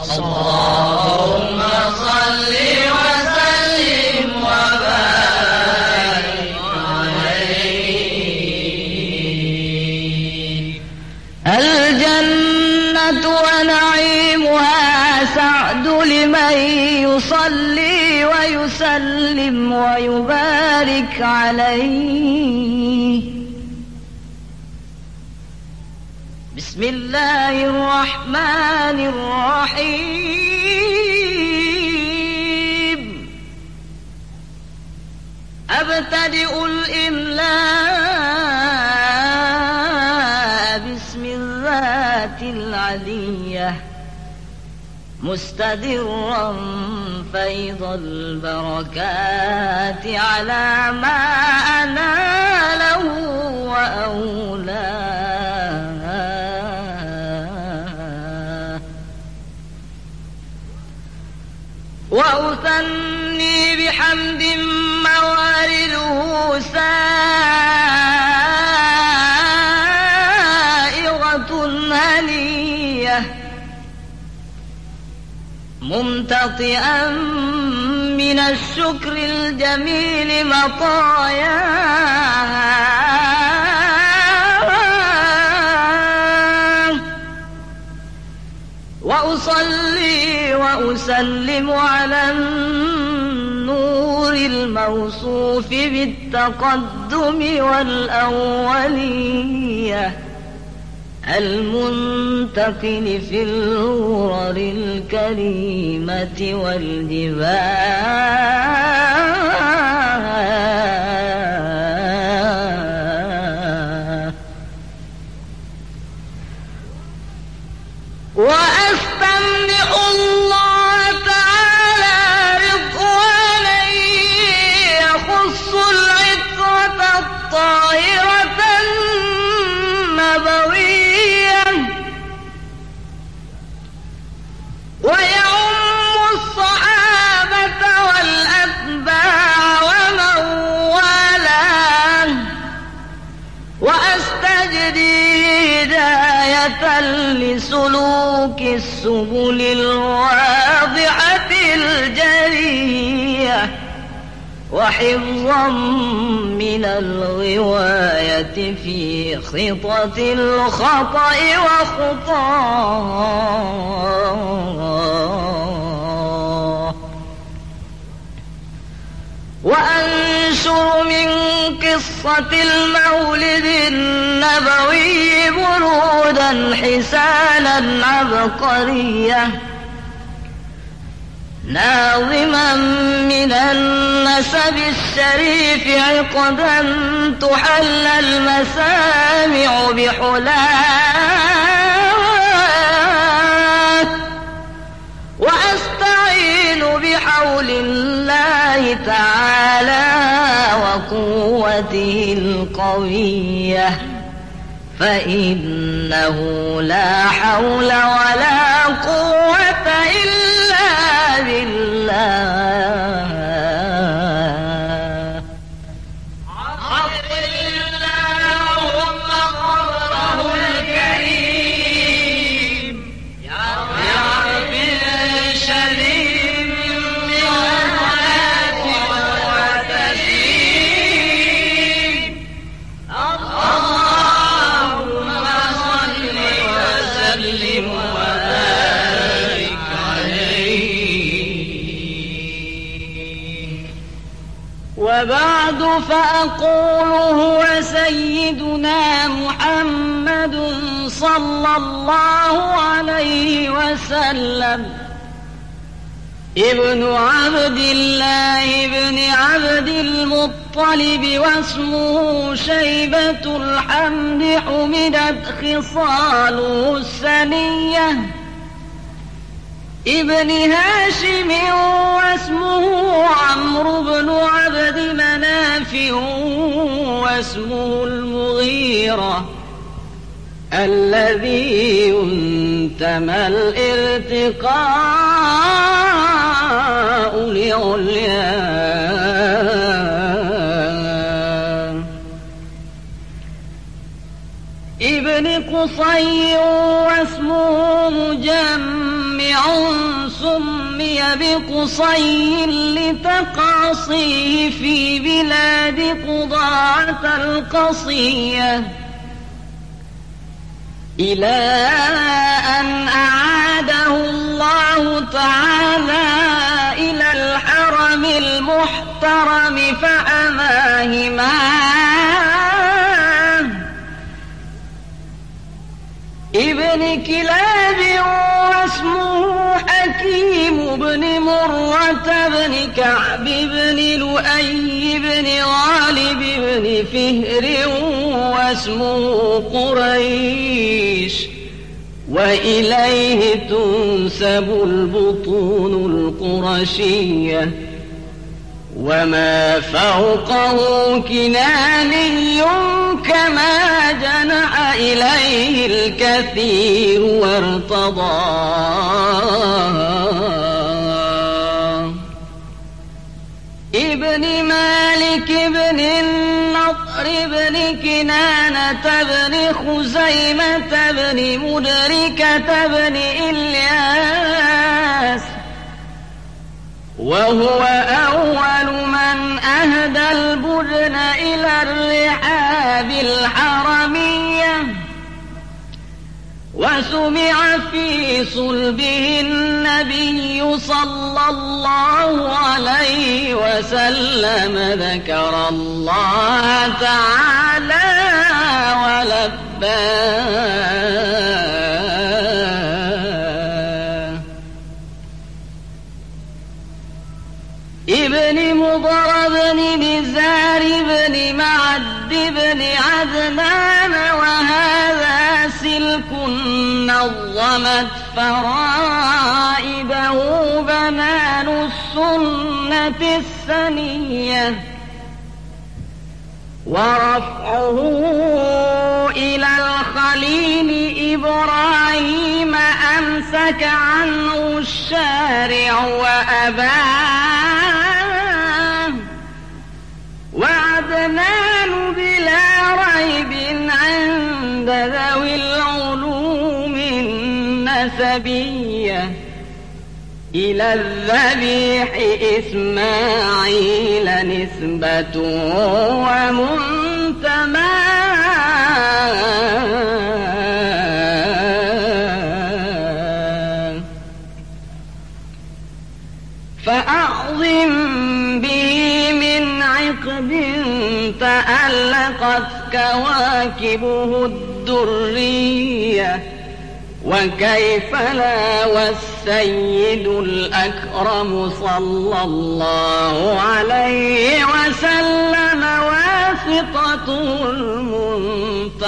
اللهم صل وسلم وبارك عليه. الجنة ونعيمها سعد لمن يصلي ويسلم ويبارك عليه. بسم الله الرحمن الرحيم. أبتدئ الإملاء بسم الذات العلية مستدرا فيض البركات على ما أناله وأولاه. وأثني بحمد موارده سائغة هنية ممتطئا من الشكر الجميل مطاياه وأصلي وأسلم على النور الموصوف بالتقدم والأولية المنتقل في الغرر الكريمة والجبال. وأستمدح السبل الواضحة الجرية وحفظا من الغواية في خطط الخطأ وخطاه. وأنشر من قصة المولد النبوي برودا حسانا عبقرية ناظما من النسب الشريف عقدا تحل المسامع بحلاه بحول الله تعالى وقوته القوية فإنه لا حول ولا قوة إلا بالله. فأقول هو سيدنا محمد صلى الله عليه وسلم. ابن عبد الله ابن عبد المطلب واسمه شيبة الحمد حمدت خصاله السنية. ابن هاشم واسمه عمرو بن عبد مناف واسمه المغيرة الذي ينتمى الارتقاء لعليا ابن قصي واسمه مجمع سمي بقصي لتقاصيه في بلاد قضاعة القصية. إلى أن أعاده الله تعالى إلى الحرم المحترم فأماه ابن كلاب واسمه حكيم بن مرة بن كعب بن لؤي بن غالب بن فهر واسمه قريش. وإليه تنسب البطون القرشية. وما فوقه كناني كما جنح إليه الكثير وارتضى ابن مالك بن النضر بن كنانة بن خزيمة بن مدركة بن إلياس وهو أول من أهدى البدن إلى الرحاب الحرمية وسمع في صلبه النبي صلى الله عليه وسلم ذكر الله تعالى ولباه معد بن عدنان وهذا سلك نظمت فرائده بنان السنة السنية ورفعه إلى الخليل إبراهيم أمسك عنه الشارع وأباه عند ذوي العلوم النسبية. إلى الذبيح إسماعيل نسبة ومنتمى فأعظم به من عقب تألقت كواكبه الدرية وكيف لا والسيد الأكرم صلى الله عليه وسلم واسطة المنتقى.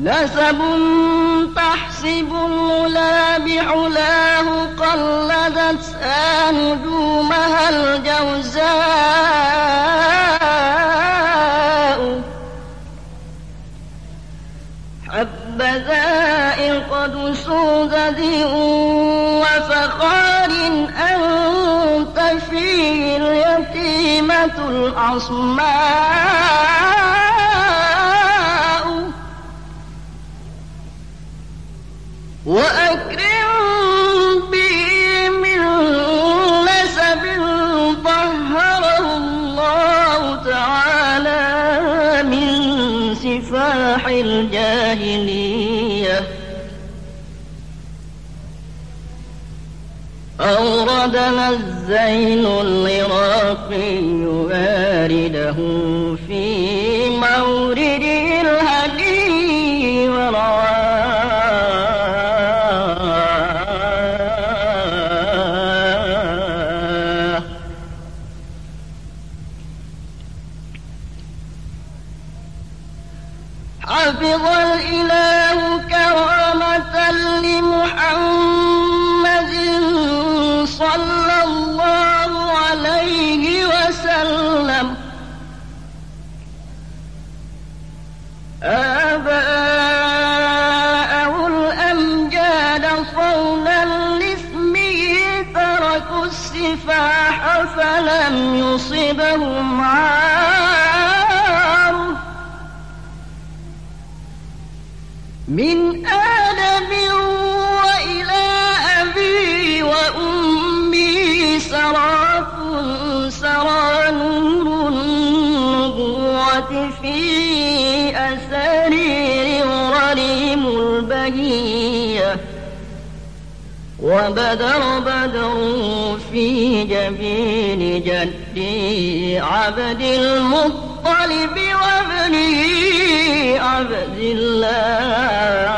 نسب تحسب العلا بعلاه قلدتها نجومها الجوزاء حبذا قد سودد وفخار أنت فيه اليتيمة الأصماء وأكرم به من نسب الله تعالى من سفاح الجاهلية أوردنا الزين العراقي وارده في فلم يصبهم عار من وبدر بدر في جبين جدي عبد المطلب وابنه عبد الله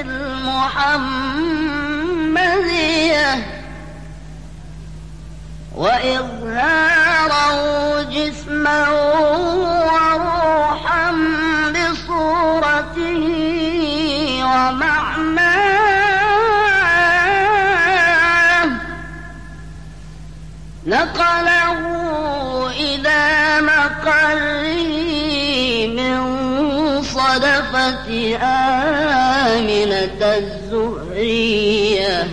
المحمدية وإظهاره جسما وروحا بصورته ومعناه. نقله إلى مقره من صدفة آمنة الزهرية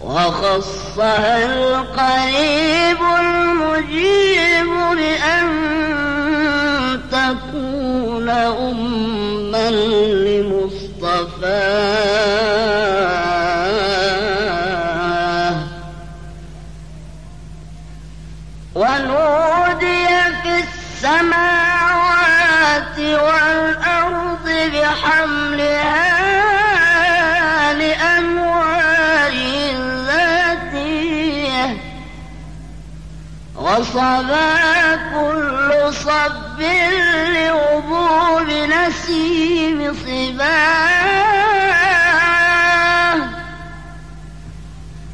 وخصها القريب المجيب لأن تكون أما لمصطفاه ونودي في السماوات والأرض بحملها لأنوار ذاتية. وصبا كل صب لغبوب نسيم صباه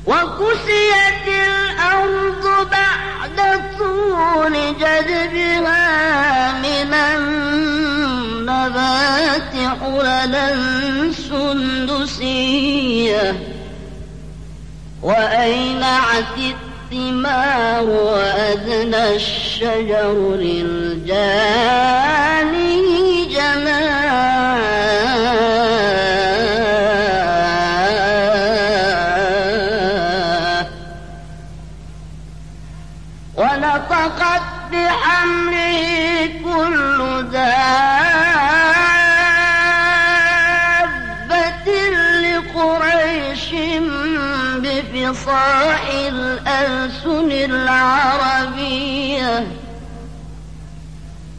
وكسيت الأرض بعد طول جدبها. من النبات حللا سندسية وأينعت الثمار وأدنى الشجر للجاني بفصاح الألسن العربية.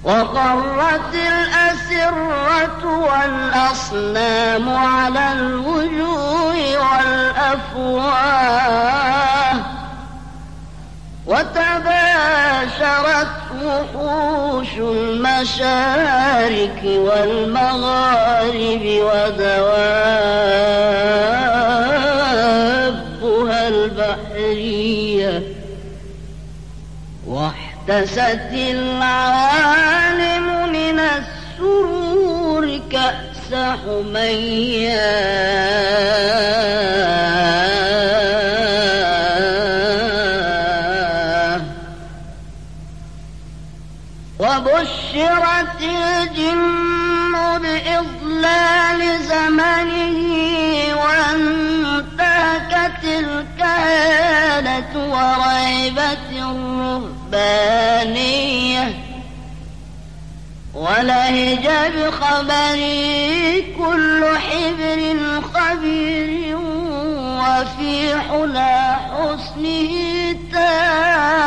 وقرت الأسرة والأصنام على الوجوه والأفواه. وتباشرت وحوش المشارك والمغارب ودوابها البحرية واحتست العوالم من السرور كأس حمياه وبشرت الجن بإضلال زمنه وريبة الرهب رهبانية ولهج بخبري كل حبر خبير وفي حلى حسنه تاه.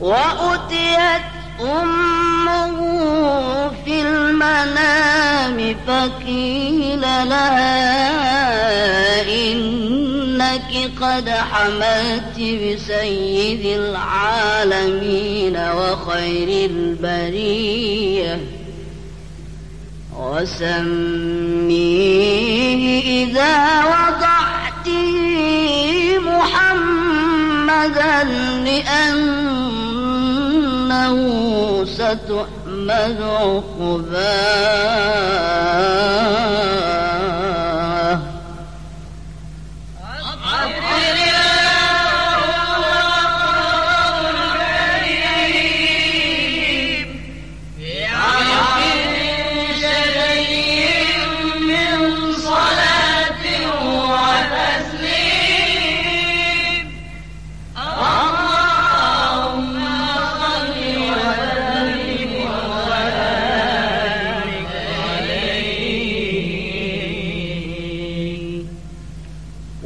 وأتيت أمه في المنام فقيل لها إنك قد حملت بسيد العالمين وخير البرية. وسميه إذا وضعته محمدا لأنه ستحمد عقباه